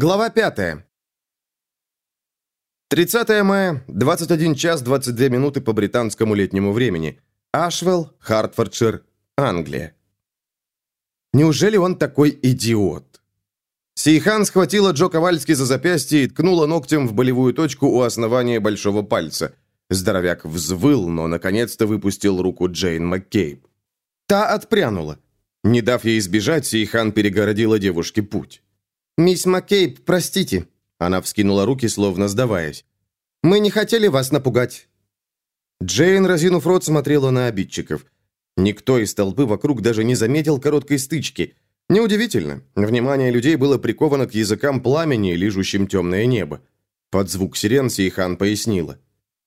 Глава 5. 30 мая, 21 час 22 минуты по британскому летнему времени. Ашвелл, Хартфордшир, Англия. Неужели он такой идиот? Сейхан схватила Джо Ковальски за запястье и ткнула ногтем в болевую точку у основания большого пальца. Здоровяк взвыл, но наконец-то выпустил руку Джейн Маккейб. Та отпрянула. Не дав ей сбежать, Сейхан перегородила девушке путь. «Мисс Маккейб, простите». Она вскинула руки, словно сдаваясь. «Мы не хотели вас напугать». Джейн, разинув рот, смотрела на обидчиков. Никто из толпы вокруг даже не заметил короткой стычки. Неудивительно. Внимание людей было приковано к языкам пламени, лижущим темное небо. Под звук сирен Сейхан пояснила.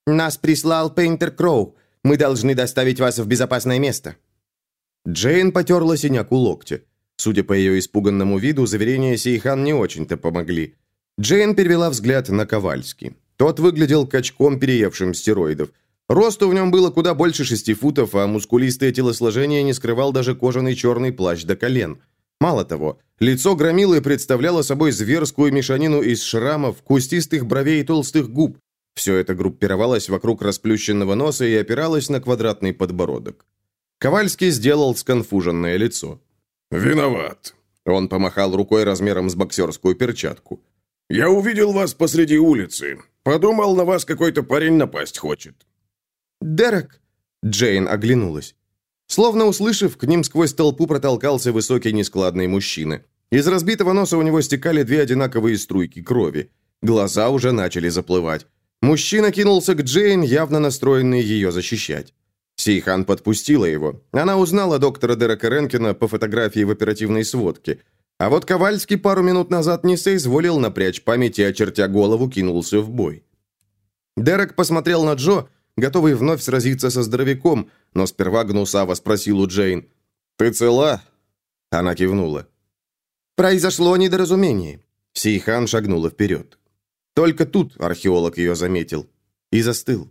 «Нас прислал Пейнтер Кроу. Мы должны доставить вас в безопасное место». Джейн потерла синяк у локтя. Судя по ее испуганному виду, заверения Сейхан не очень-то помогли. Джейн перевела взгляд на Ковальски. Тот выглядел качком, переевшим стероидов. Росту в нем было куда больше шести футов, а мускулистое телосложение не скрывал даже кожаный черный плащ до колен. Мало того, лицо громилы представляло собой зверскую мешанину из шрамов, кустистых бровей и толстых губ. Все это группировалось вокруг расплющенного носа и опиралось на квадратный подбородок. Ковальский сделал сконфуженное лицо. «Виноват». Он помахал рукой размером с боксерскую перчатку. «Я увидел вас посреди улицы. Подумал, на вас какой-то парень напасть хочет». «Дерек!» Джейн оглянулась. Словно услышав, к ним сквозь толпу протолкался высокий нескладный мужчина. Из разбитого носа у него стекали две одинаковые струйки крови. Глаза уже начали заплывать. Мужчина кинулся к Джейн, явно настроенный ее защищать. Сейхан подпустила его. Она узнала доктора Дерека Ренкина по фотографии в оперативной сводке. А вот Ковальский пару минут назад не соизволил напрячь память и, очертя голову, кинулся в бой. Дерек посмотрел на Джо, готовый вновь сразиться со здоровяком, но сперва гнусаво спросил у Джейн. «Ты цела?» Она кивнула. «Произошло недоразумение». Сейхан шагнула вперед. Только тут археолог ее заметил и застыл.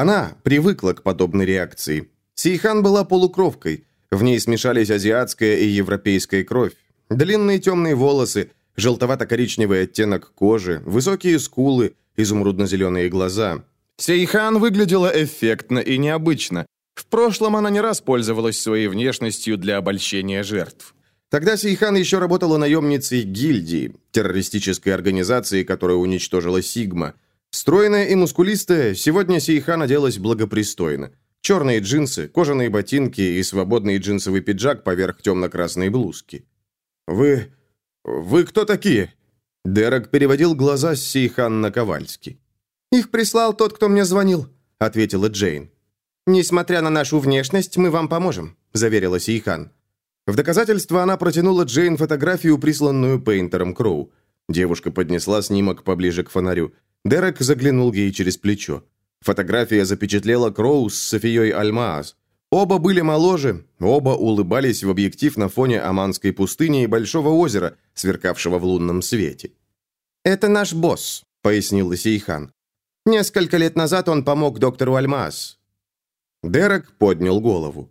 Она привыкла к подобной реакции. Сейхан была полукровкой. В ней смешались азиатская и европейская кровь. Длинные темные волосы, желтовато-коричневый оттенок кожи, высокие скулы, изумрудно-зеленые глаза. Сейхан выглядела эффектно и необычно. В прошлом она не раз пользовалась своей внешностью для обольщения жертв. Тогда Сейхан еще работала наемницей гильдии, террористической организации, которая уничтожила Сигма – Стройная и мускулистая, сегодня Сейхан оделась благопристойно. Черные джинсы, кожаные ботинки и свободный джинсовый пиджак поверх темно-красной блузки. «Вы... вы кто такие?» Дерек переводил глаза с Сейхан на Ковальски. «Их прислал тот, кто мне звонил», — ответила Джейн. «Несмотря на нашу внешность, мы вам поможем», — заверила Сейхан. В доказательство она протянула Джейн фотографию, присланную Пейнтером Кроу. Девушка поднесла снимок поближе к фонарю. Дерек заглянул ей через плечо. Фотография запечатлела Кроу с Софией Альмаас. Оба были моложе, оба улыбались в объектив на фоне Аманской пустыни и большого озера, сверкавшего в лунном свете. «Это наш босс», — пояснил Сейхан. «Несколько лет назад он помог доктору Альмаас». Дерек поднял голову.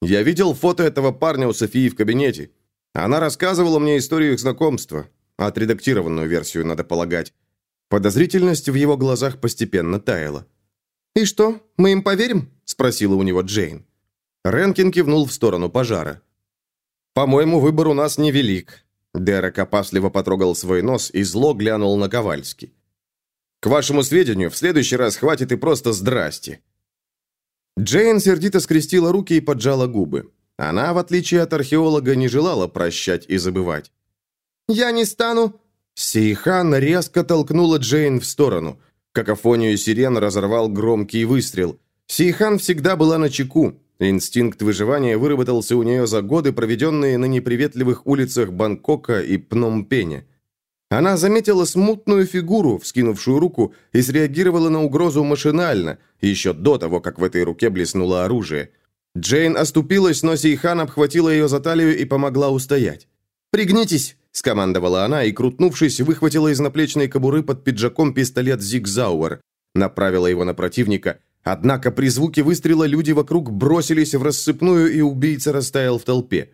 «Я видел фото этого парня у Софии в кабинете. Она рассказывала мне историю их знакомства. Отредактированную версию, надо полагать. Подозрительность в его глазах постепенно таяла. «И что, мы им поверим?» – спросила у него Джейн. Ренкин кивнул в сторону пожара. «По-моему, выбор у нас невелик». Дерек опасливо потрогал свой нос и зло глянул на Ковальски. «К вашему сведению, в следующий раз хватит и просто здрасте». Джейн сердито скрестила руки и поджала губы. Она, в отличие от археолога, не желала прощать и забывать. «Я не стану...» Сейхан резко толкнула Джейн в сторону. Какофонию сирен разорвал громкий выстрел. Сейхан всегда была на чеку. Инстинкт выживания выработался у нее за годы, проведенные на неприветливых улицах Бангкока и Пномпеня. Она заметила смутную фигуру, вскинувшую руку, и среагировала на угрозу машинально, еще до того, как в этой руке блеснуло оружие. Джейн оступилась, но Сейхан обхватила ее за талию и помогла устоять. «Пригнитесь!» – скомандовала она и, крутнувшись, выхватила из наплечной кобуры под пиджаком пистолет Зигзауэр. Направила его на противника. Однако при звуке выстрела люди вокруг бросились в рассыпную, и убийца растаял в толпе.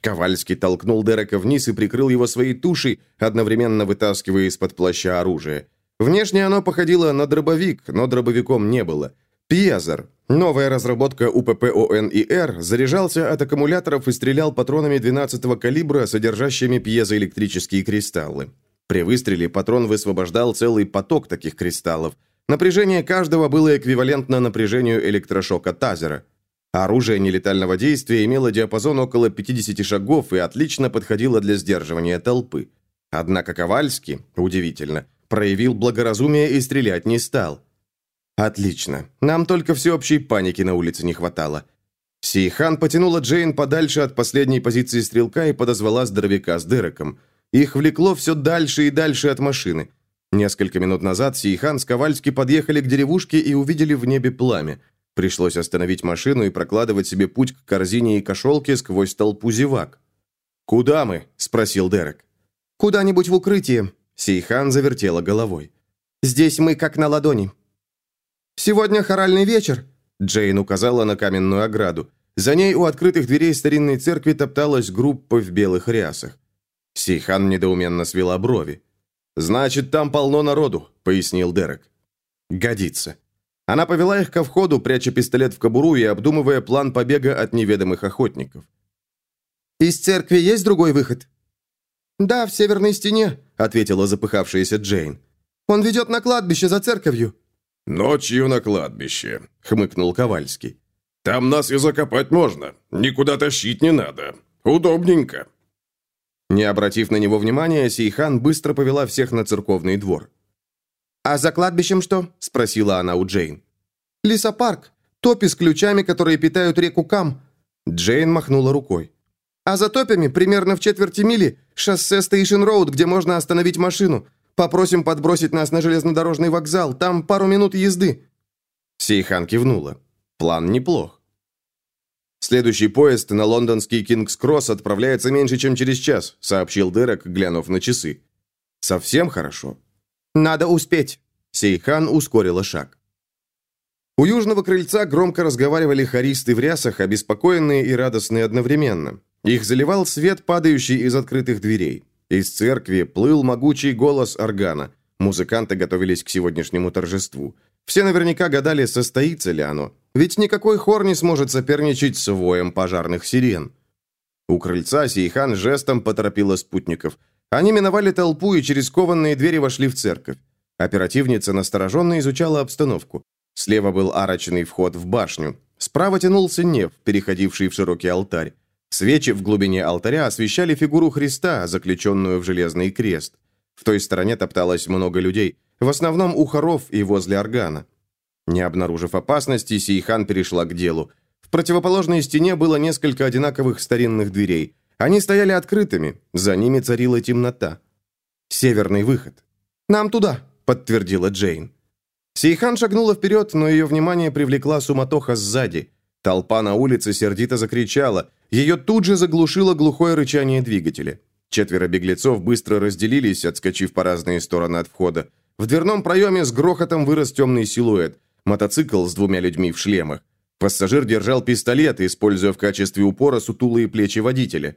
Ковальский толкнул Дерека вниз и прикрыл его своей тушей, одновременно вытаскивая из-под плаща оружие. Внешне оно походило на дробовик, но дробовиком не было. Пьезер, новая разработка УПП ОНИР, заряжался от аккумуляторов и стрелял патронами 12-го калибра, содержащими пьезоэлектрические кристаллы. При выстреле патрон высвобождал целый поток таких кристаллов. Напряжение каждого было эквивалентно напряжению электрошока тазера. Оружие нелетального действия имело диапазон около 50 шагов и отлично подходило для сдерживания толпы. Однако Ковальский, удивительно, проявил благоразумие и стрелять не стал. «Отлично. Нам только всеобщей паники на улице не хватало». Сейхан потянула Джейн подальше от последней позиции стрелка и подозвала здоровяка с Дереком. Их влекло все дальше и дальше от машины. Несколько минут назад Сейхан с Ковальски подъехали к деревушке и увидели в небе пламя. Пришлось остановить машину и прокладывать себе путь к корзине и кошелке сквозь толпу зевак. «Куда мы?» – спросил Дерек. «Куда-нибудь в укрытие», Сейхан завертела головой. «Здесь мы как на ладони». «Сегодня хоральный вечер», — Джейн указала на каменную ограду. За ней у открытых дверей старинной церкви топталась группа в белых рясах. Сейхан недоуменно свела брови. «Значит, там полно народу», — пояснил Дерек. «Годится». Она повела их ко входу, пряча пистолет в кобуру и обдумывая план побега от неведомых охотников. «Из церкви есть другой выход?» «Да, в северной стене», — ответила запыхавшаяся Джейн. «Он ведет на кладбище за церковью». «Ночью на кладбище», — хмыкнул Ковальский. «Там нас и закопать можно. Никуда тащить не надо. Удобненько». Не обратив на него внимания, Сейхан быстро повела всех на церковный двор. «А за кладбищем что?» – спросила она у Джейн. «Лесопарк. Топи с ключами, которые питают реку Кам». Джейн махнула рукой. А за топями, примерно в четверти мили, шоссе Стейшн Роуд, где можно остановить машину. Попросим подбросить нас на железнодорожный вокзал. Там пару минут езды». Сейхан кивнула. План неплох. «Следующий поезд на лондонский Кингс-Кросс отправляется меньше, чем через час», сообщил Дерек, глянув на часы. «Совсем хорошо». «Надо успеть». Сейхан ускорила шаг. У южного крыльца громко разговаривали хористы в рясах, обеспокоенные и радостные одновременно. Их заливал свет, падающий из открытых дверей. Из церкви плыл могучий голос органа. Музыканты готовились к сегодняшнему торжеству. Все наверняка гадали, состоится ли оно. Ведь никакой хор не сможет соперничать с воем пожарных сирен. У крыльца Сейхан жестом поторопила спутников. Они миновали толпу и через кованные двери вошли в церковь. Оперативница настороженно изучала обстановку. Слева был арочный вход в башню. Справа тянулся неф, переходивший в широкий алтарь. Свечи в глубине алтаря освещали фигуру Христа, заключенную в железный крест. В той стороне топталось много людей, в основном у хоров и возле органа. Не обнаружив опасности, Сейхан перешла к делу. В противоположной стене было несколько одинаковых старинных дверей. Они стояли открытыми, за ними царила темнота. Северный выход. «Нам туда», — подтвердила Джейн. Сейхан шагнула вперед, но ее внимание привлекла суматоха сзади. Толпа на улице сердито закричала. Ее тут же заглушило глухое рычание двигателя. Четверо беглецов быстро разделились, отскочив по разные стороны от входа. В дверном проеме с грохотом вырос темный силуэт. Мотоцикл с двумя людьми в шлемах. Пассажир держал пистолет, используя в качестве упора сутулые плечи водителя.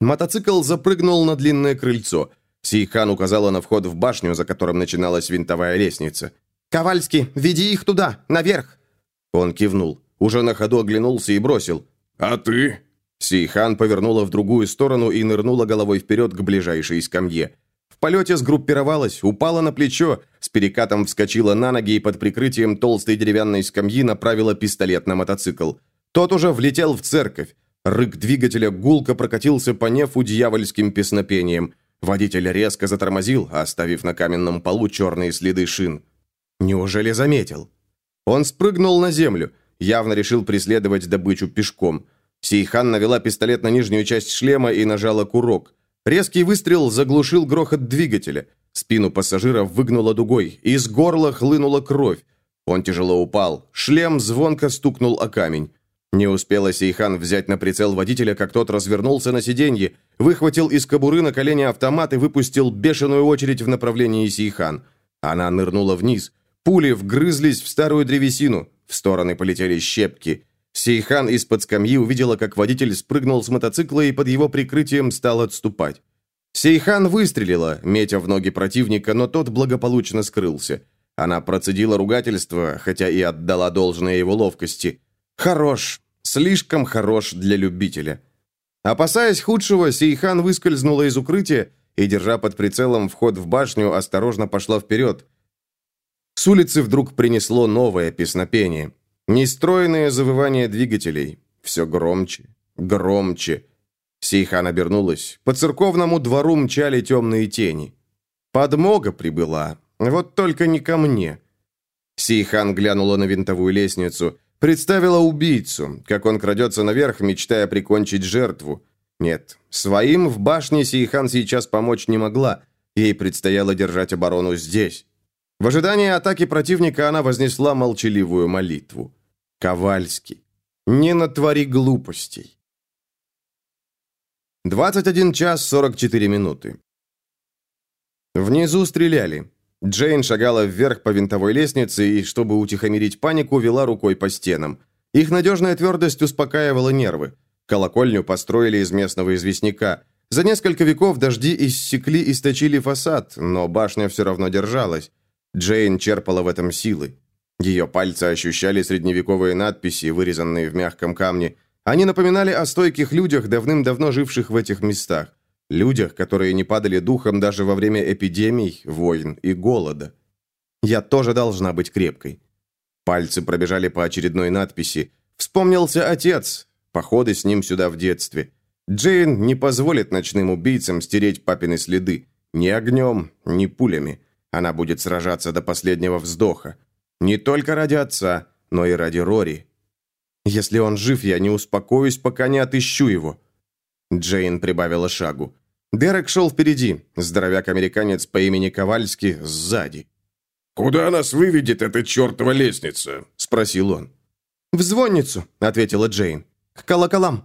Мотоцикл запрыгнул на длинное крыльцо. Сейхан указала на вход в башню, за которым начиналась винтовая лестница. «Ковальский, веди их туда, наверх!» Он кивнул. Уже на ходу оглянулся и бросил. «А ты?» Сейхан повернула в другую сторону и нырнула головой вперед к ближайшей скамье. В полете сгруппировалась, упала на плечо, с перекатом вскочила на ноги и под прикрытием толстой деревянной скамьи направила пистолет на мотоцикл. Тот уже влетел в церковь. Рык двигателя гулко прокатился по нефу дьявольским песнопением. Водитель резко затормозил, оставив на каменном полу черные следы шин. Неужели заметил? Он спрыгнул на землю – Явно решил преследовать добычу пешком. Сейхан навела пистолет на нижнюю часть шлема и нажала курок. Резкий выстрел заглушил грохот двигателя. Спину пассажира выгнуло дугой, из горла хлынула кровь. Он тяжело упал. Шлем звонко стукнул о камень. Не успела Сейхан взять на прицел водителя, как тот развернулся на сиденье, выхватил из кобуры на колени автомат и выпустил бешеную очередь в направлении Сейхан. Она нырнула вниз. Пули вгрызлись в старую древесину. В стороны полетели щепки. Сейхан из-под скамьи увидела, как водитель спрыгнул с мотоцикла и под его прикрытием стал отступать. Сейхан выстрелила, метя в ноги противника, но тот благополучно скрылся. Она процедила ругательство, хотя и отдала должное его ловкости. «Хорош. Слишком хорош для любителя». Опасаясь худшего, Сейхан выскользнула из укрытия и, держа под прицелом вход в башню, осторожно пошла вперед. С улицы вдруг принесло новое песнопение. Нестроенное завывание двигателей. Все громче, громче. Сейхан обернулась. По церковному двору мчали темные тени. Подмога прибыла. Вот только не ко мне. Сейхан глянула на винтовую лестницу. Представила убийцу, как он крадется наверх, мечтая прикончить жертву. Нет, своим в башне Сейхан сейчас помочь не могла. Ей предстояло держать оборону здесь. В ожидании атаки противника она вознесла молчаливую молитву. «Ковальский, не натвори глупостей». 21 час 44 минуты. Внизу стреляли. Джейн шагала вверх по винтовой лестнице и, чтобы утихомирить панику, вела рукой по стенам. Их надежная твердость успокаивала нервы. Колокольню построили из местного известняка. За несколько веков дожди иссекли и сточили фасад, но башня все равно держалась. Джейн черпала в этом силы. Ее пальцы ощущали средневековые надписи, вырезанные в мягком камне. Они напоминали о стойких людях, давным-давно живших в этих местах. Людях, которые не падали духом даже во время эпидемий, войн и голода. Я тоже должна быть крепкой. Пальцы пробежали по очередной надписи. Вспомнился отец. Походы с ним сюда в детстве. Джейн не позволит ночным убийцам стереть папины следы. Ни огнем, ни пулями. Она будет сражаться до последнего вздоха. Не только ради отца, но и ради Рори. Если он жив, я не успокоюсь, пока не отыщу его. Джейн прибавила шагу. Дерек шел впереди, здоровяк-американец по имени Ковальский сзади. «Куда нас выведет эта чертова лестница?» – спросил он. «В звонницу», – ответила Джейн. «К колоколам».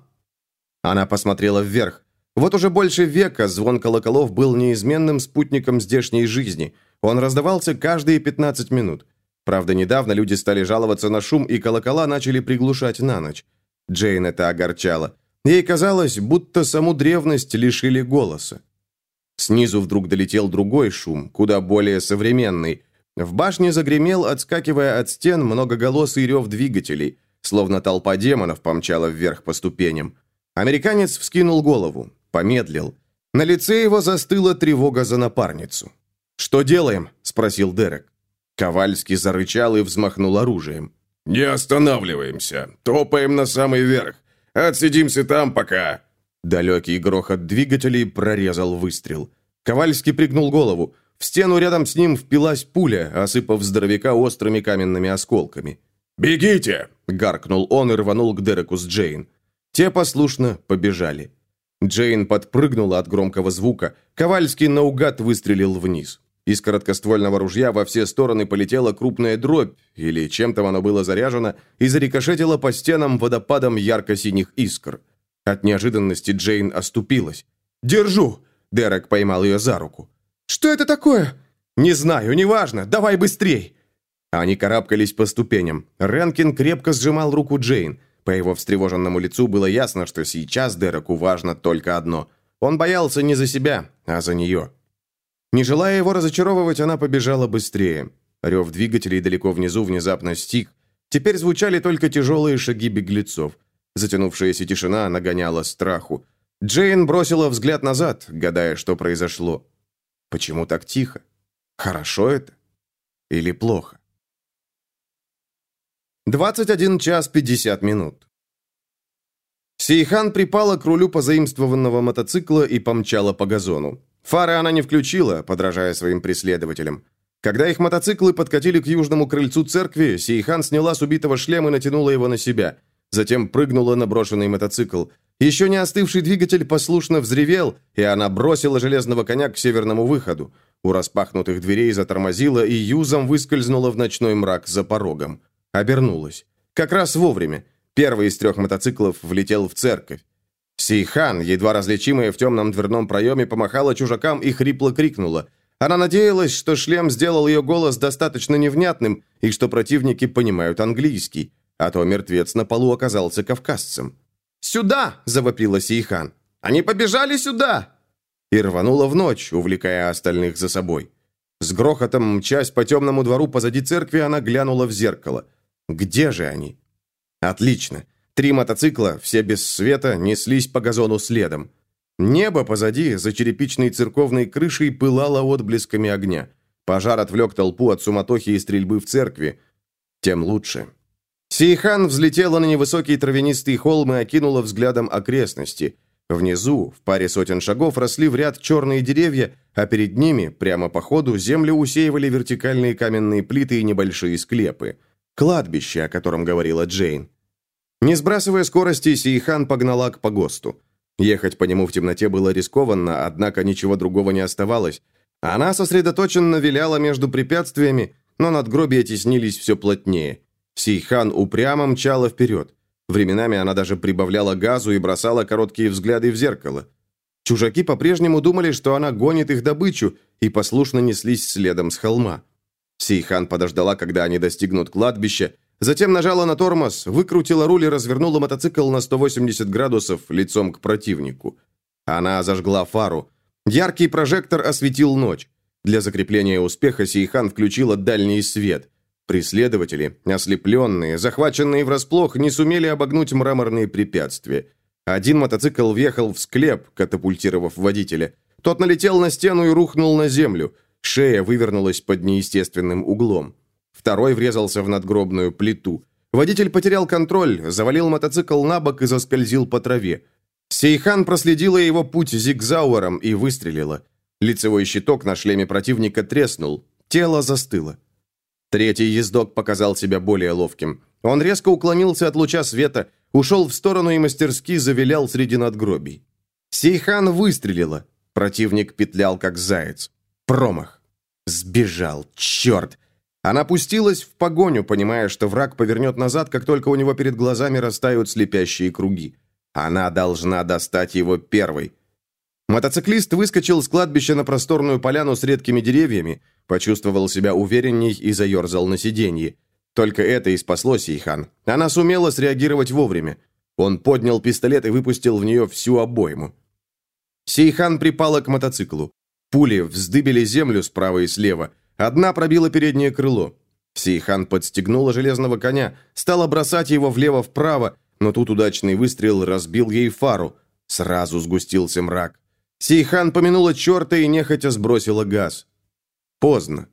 Она посмотрела вверх. Вот уже больше века звон колоколов был неизменным спутником здешней жизни. Он раздавался каждые 15 минут. Правда, недавно люди стали жаловаться на шум, и колокола начали приглушать на ночь. Джейн это огорчало. Ей казалось, будто саму древность лишили голоса. Снизу вдруг долетел другой шум, куда более современный. В башне загремел, отскакивая от стен, многоголосый рев двигателей, словно толпа демонов помчала вверх по ступеням. Американец вскинул голову, помедлил. На лице его застыла тревога за напарницу. «Что делаем?» – спросил Дерек. Ковальский зарычал и взмахнул оружием. «Не останавливаемся. Топаем на самый верх. Отсидимся там пока!» Далекий грохот двигателей прорезал выстрел. Ковальский пригнул голову. В стену рядом с ним впилась пуля, осыпав здоровяка острыми каменными осколками. «Бегите!» – гаркнул он и рванул к Дереку с Джейн. Те послушно побежали. Джейн подпрыгнула от громкого звука. Ковальский наугад выстрелил вниз. Из короткоствольного ружья во все стороны полетела крупная дробь, или чем-то оно было заряжено, и зарикошетило по стенам водопадом ярко-синих искр. От неожиданности Джейн оступилась. «Держу!» – Дерек поймал ее за руку. «Что это такое?» «Не знаю, неважно, давай быстрей!» Они карабкались по ступеням. Ренкин крепко сжимал руку Джейн. По его встревоженному лицу было ясно, что сейчас Дереку важно только одно. Он боялся не за себя, а за нее. Не желая его разочаровывать, она побежала быстрее. Рев двигателей далеко внизу внезапно стих. Теперь звучали только тяжелые шаги беглецов. Затянувшаяся тишина нагоняла страху. Джейн бросила взгляд назад, гадая, что произошло. Почему так тихо? Хорошо это? Или плохо? 21 час 50 минут. Сейхан припала к рулю позаимствованного мотоцикла и помчала по газону. Фары она не включила, подражая своим преследователям. Когда их мотоциклы подкатили к южному крыльцу церкви, Сейхан сняла с убитого шлем и натянула его на себя. Затем прыгнула на брошенный мотоцикл. Еще не остывший двигатель послушно взревел, и она бросила железного коня к северному выходу. У распахнутых дверей затормозила и юзом выскользнула в ночной мрак за порогом. Обернулась. Как раз вовремя. Первый из трех мотоциклов влетел в церковь. Сейхан, едва различимая в темном дверном проеме, помахала чужакам и хрипло крикнула. Она надеялась, что шлем сделал ее голос достаточно невнятным и что противники понимают английский. а то мертвец на полу оказался кавказцем. «Сюда!» – завопила Сейхан. «Они побежали сюда!» И рванула в ночь, увлекая остальных за собой. С грохотом, мчась по темному двору позади церкви, она глянула в зеркало. Где же они? Отлично. Три мотоцикла, все без света, неслись по газону следом. Небо позади, за черепичной церковной крышей, пылало отблесками огня. Пожар отвлек толпу от суматохи и стрельбы в церкви. Тем лучше. Сейхан взлетела на невысокий травянистый холм и окинула взглядом окрестности. Внизу, в паре сотен шагов, росли в ряд черные деревья, а перед ними, прямо по ходу, землю усеивали вертикальные каменные плиты и небольшие склепы. Кладбище, о котором говорила Джейн. Не сбрасывая скорости, Сейхан погнала к погосту. Ехать по нему в темноте было рискованно, однако ничего другого не оставалось. Она сосредоточенно виляла между препятствиями, но надгробия теснились все плотнее. Сейхан упрямо мчала вперед. Временами она даже прибавляла газу и бросала короткие взгляды в зеркало. Чужаки по-прежнему думали, что она гонит их добычу, и послушно неслись следом с холма. Сейхан подождала, когда они достигнут кладбища, затем нажала на тормоз, выкрутила руль и развернула мотоцикл на 180 градусов лицом к противнику. Она зажгла фару. Яркий прожектор осветил ночь. Для закрепления успеха Сейхан включила дальний свет – Преследователи, ослепленные, захваченные врасплох, не сумели обогнуть мраморные препятствия. Один мотоцикл въехал в склеп, катапультировав водителя. Тот налетел на стену и рухнул на землю. Шея вывернулась под неестественным углом. Второй врезался в надгробную плиту. Водитель потерял контроль, завалил мотоцикл на бок и заскользил по траве. Сейхан проследила его путь зигзауэром и выстрелила. Лицевой щиток на шлеме противника треснул. Тело застыло. Третий ездок показал себя более ловким. Он резко уклонился от луча света, ушел в сторону и мастерски завилял среди надгробий. Сейхан выстрелила. Противник петлял, как заяц. Промах. Сбежал. Черт. Она пустилась в погоню, понимая, что враг повернет назад, как только у него перед глазами растают слепящие круги. Она должна достать его первой. Мотоциклист выскочил с кладбища на просторную поляну с редкими деревьями, почувствовал себя уверенней и заерзал на сиденье. Только это и спасло Сейхан. Она сумела среагировать вовремя. Он поднял пистолет и выпустил в нее всю обойму. Сейхан припала к мотоциклу. Пули вздыбили землю справа и слева. Одна пробила переднее крыло. Сейхан подстегнула железного коня, стала бросать его влево-вправо, но тут удачный выстрел разбил ей фару. Сразу сгустился мрак. Сейхан помянула черта и нехотя сбросила газ. Поздно.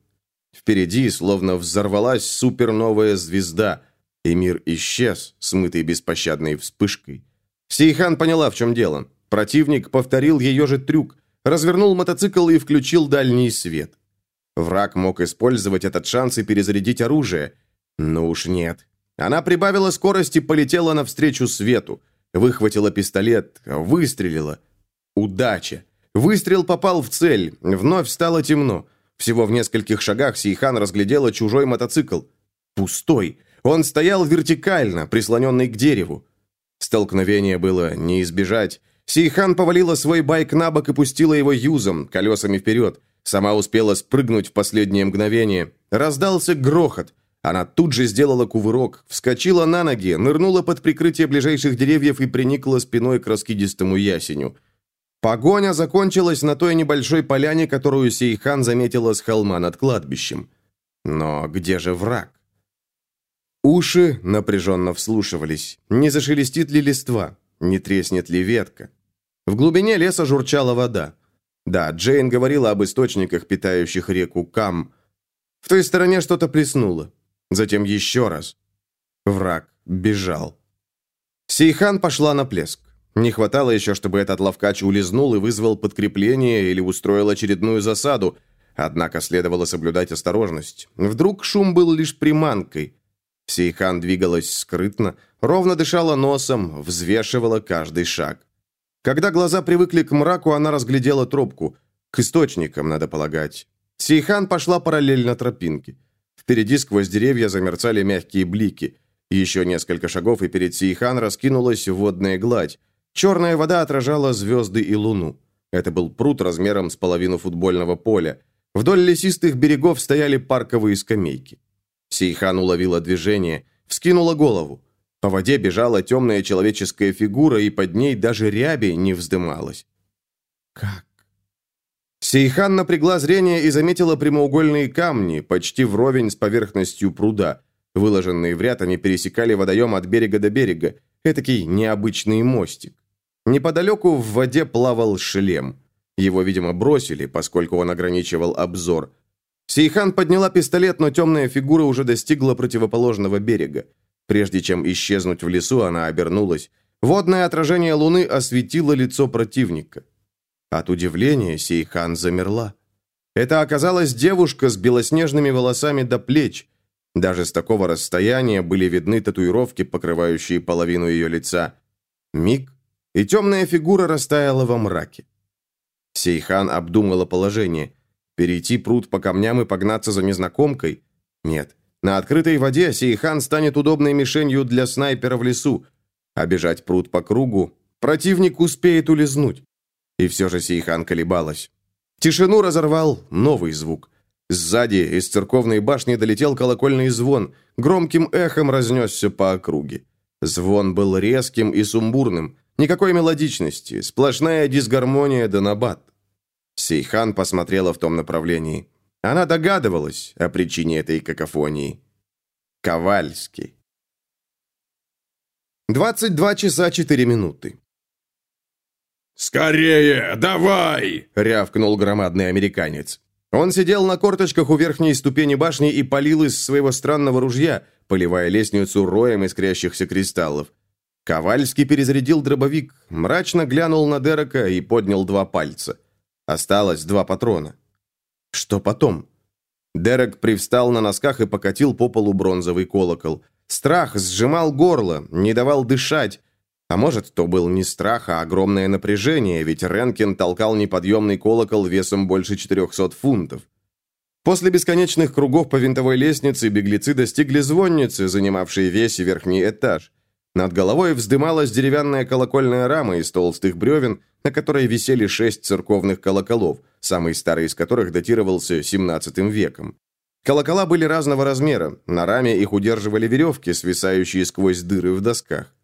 Впереди словно взорвалась суперновая звезда, и мир исчез, смытый беспощадной вспышкой. Сейхан поняла, в чем дело. Противник повторил ее же трюк, развернул мотоцикл и включил дальний свет. Враг мог использовать этот шанс и перезарядить оружие. Но уж нет. Она прибавила скорость и полетела навстречу свету. Выхватила пистолет, выстрелила. Удача! Выстрел попал в цель, вновь стало темно. Всего в нескольких шагах Сейхан разглядела чужой мотоцикл. Пустой. Он стоял вертикально, прислоненный к дереву. Столкновение было не избежать. Сейхан повалила свой байк на бок и пустила его юзом, колесами вперед. Сама успела спрыгнуть в последнее мгновение. Раздался грохот. Она тут же сделала кувырок, вскочила на ноги, нырнула под прикрытие ближайших деревьев и приникла спиной к раскидистому ясеню. Погоня закончилась на той небольшой поляне, которую Сейхан заметила с холма над кладбищем. Но где же враг? Уши напряженно вслушивались. Не зашелестит ли листва? Не треснет ли ветка? В глубине леса журчала вода. Да, Джейн говорила об источниках, питающих реку Кам. В той стороне что-то плеснуло. Затем еще раз. Враг бежал. Сейхан пошла на плеск. Не хватало еще, чтобы этот ловкач улизнул и вызвал подкрепление или устроил очередную засаду. Однако следовало соблюдать осторожность. Вдруг шум был лишь приманкой. Сейхан двигалась скрытно, ровно дышала носом, взвешивала каждый шаг. Когда глаза привыкли к мраку, она разглядела тропку. К источникам, надо полагать. Сейхан пошла параллельно тропинке. Впереди сквозь деревья замерцали мягкие блики. Еще несколько шагов, и перед Сейхан раскинулась водная гладь. Черная вода отражала звезды и луну. Это был пруд размером с половину футбольного поля. Вдоль лесистых берегов стояли парковые скамейки. Сейхан уловила движение. вскинула голову. По воде бежала темная человеческая фигура, и под ней даже ряби не вздымалась. «Как?» Сейхан напрягла зрение и заметила прямоугольные камни, почти вровень с поверхностью пруда. Выложенные в ряд, они пересекали водоем от берега до берега. Этакий необычный мостик. Неподалеку в воде плавал шлем. Его, видимо, бросили, поскольку он ограничивал обзор. Сейхан подняла пистолет, но темная фигура уже достигла противоположного берега. Прежде чем исчезнуть в лесу, она обернулась. Водное отражение луны осветило лицо противника. От удивления Сейхан замерла. Это оказалась девушка с белоснежными волосами до плеч. Даже с такого расстояния были видны татуировки, покрывающие половину ее лица. Миг, и темная фигура растаяла во мраке. Сейхан обдумала положение. Перейти пруд по камням и погнаться за незнакомкой? Нет. На открытой воде Сейхан станет удобной мишенью для снайпера в лесу. А пруд по кругу противник успеет улизнуть. И все же Сейхан колебалась. Тишину разорвал новый звук. Сзади из церковной башни долетел колокольный звон, громким эхом разнесся по округе. Звон был резким и сумбурным, никакой мелодичности, сплошная дисгармония да набат. Сейхан посмотрела в том направлении. Она догадывалась о причине этой какофонии. Ковальский. 22 часа 4 минуты. «Скорее, давай!» — рявкнул громадный американец. Он сидел на корточках у верхней ступени башни и полил из своего странного ружья, поливая лестницу роем искрящихся кристаллов. Ковальский перезарядил дробовик, мрачно глянул на Дерека и поднял два пальца. Осталось два патрона. Что потом? Дерек привстал на носках и покатил по полу бронзовый колокол. Страх сжимал горло, не давал дышать. А может, то был не страх, а огромное напряжение, ведь Ренкин толкал неподъемный колокол весом больше 400 фунтов. После бесконечных кругов по винтовой лестнице беглецы достигли звонницы, занимавшей весь верхний этаж. Над головой вздымалась деревянная колокольная рама из толстых бревен, на которой висели шесть церковных колоколов, самый старый из которых датировался XVII веком. Колокола были разного размера, на раме их удерживали веревки, свисающие сквозь дыры в досках.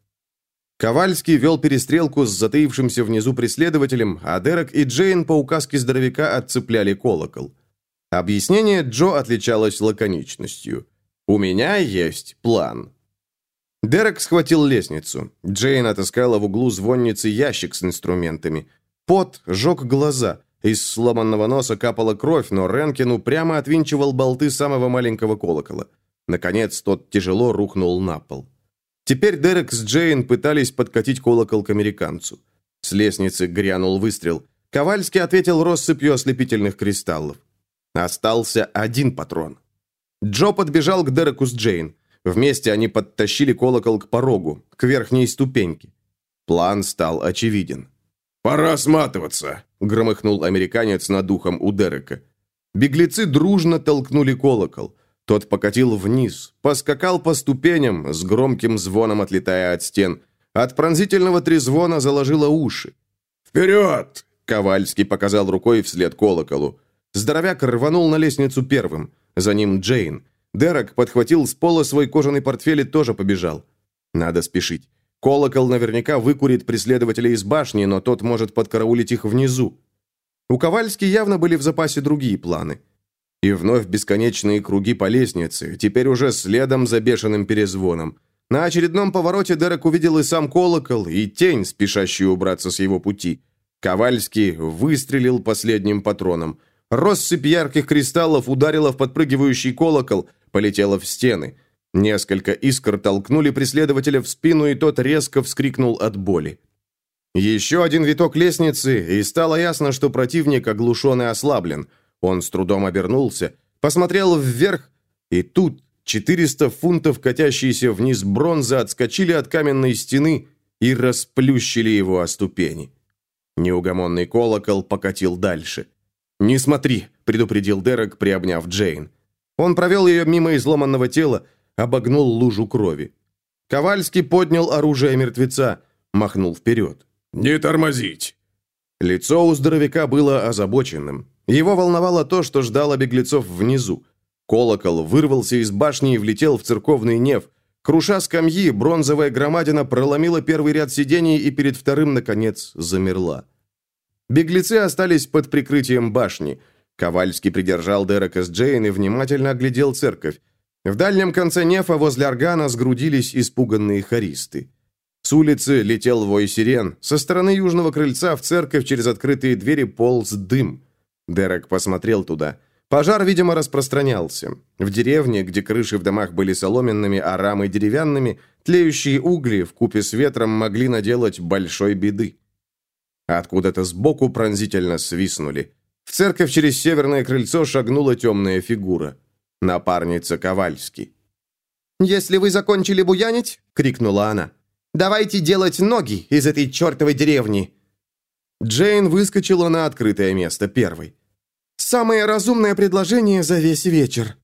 Ковальский вел перестрелку с затаившимся внизу преследователем, а Дерек и Джейн по указке здоровяка отцепляли колокол. Объяснение Джо отличалось лаконичностью. «У меня есть план». Дерек схватил лестницу. Джейн отыскала в углу звонницы ящик с инструментами. Пот жег глаза. Из сломанного носа капала кровь, но Ренкин упрямо отвинчивал болты самого маленького колокола. Наконец, тот тяжело рухнул на пол. Теперь Дерек с Джейн пытались подкатить колокол к американцу. С лестницы грянул выстрел. Ковальский ответил россыпью ослепительных кристаллов. Остался один патрон. Джо подбежал к Дереку с Джейн. Вместе они подтащили колокол к порогу, к верхней ступеньке. План стал очевиден. «Пора сматываться», — громыхнул американец над духом у Дерека. Беглецы дружно толкнули колокол. Тот покатил вниз, поскакал по ступеням, с громким звоном отлетая от стен. От пронзительного трезвона заложило уши. «Вперед!» — Ковальский показал рукой вслед колоколу. Здоровяк рванул на лестницу первым. За ним Джейн. Дерек подхватил с пола свой кожаный портфель и тоже побежал. Надо спешить. Колокол наверняка выкурит преследователя из башни, но тот может подкараулить их внизу. У Ковальски явно были в запасе другие планы. И вновь бесконечные круги по лестнице, теперь уже следом за бешеным перезвоном. На очередном повороте Дерек увидел и сам колокол, и тень, спешащую убраться с его пути. Ковальский выстрелил последним патроном. Россыпь ярких кристаллов ударила в подпрыгивающий колокол – полетела в стены. Несколько искр толкнули преследователя в спину, и тот резко вскрикнул от боли. Еще один виток лестницы, и стало ясно, что противник оглушен и ослаблен. Он с трудом обернулся, посмотрел вверх, и тут 400 фунтов, катящиеся вниз бронзы, отскочили от каменной стены и расплющили его о ступени. Неугомонный колокол покатил дальше. «Не смотри», — предупредил Дерек, приобняв Джейн. Он провел ее мимо изломанного тела, обогнул лужу крови. Ковальский поднял оружие мертвеца, махнул вперед. «Не тормозить!» Лицо у здоровяка было озабоченным. Его волновало то, что ждало беглецов внизу. Колокол вырвался из башни и влетел в церковный неф. Круша скамьи, бронзовая громадина проломила первый ряд сидений и перед вторым, наконец, замерла. Беглецы остались под прикрытием башни. Ковальский придержал Дерека с Джейн и внимательно оглядел церковь. В дальнем конце нефа возле органа сгрудились испуганные хористы. С улицы летел вой сирен. Со стороны южного крыльца в церковь через открытые двери полз дым. Дерек посмотрел туда. Пожар, видимо, распространялся. В деревне, где крыши в домах были соломенными, а рамы деревянными, тлеющие угли в купе с ветром могли наделать большой беды. Откуда-то сбоку пронзительно свистнули. В церковь через северное крыльцо шагнула темная фигура. Напарница Ковальски. «Если вы закончили буянить», — крикнула она, — «давайте делать ноги из этой чертовой деревни». Джейн выскочила на открытое место первой. «Самое разумное предложение за весь вечер»,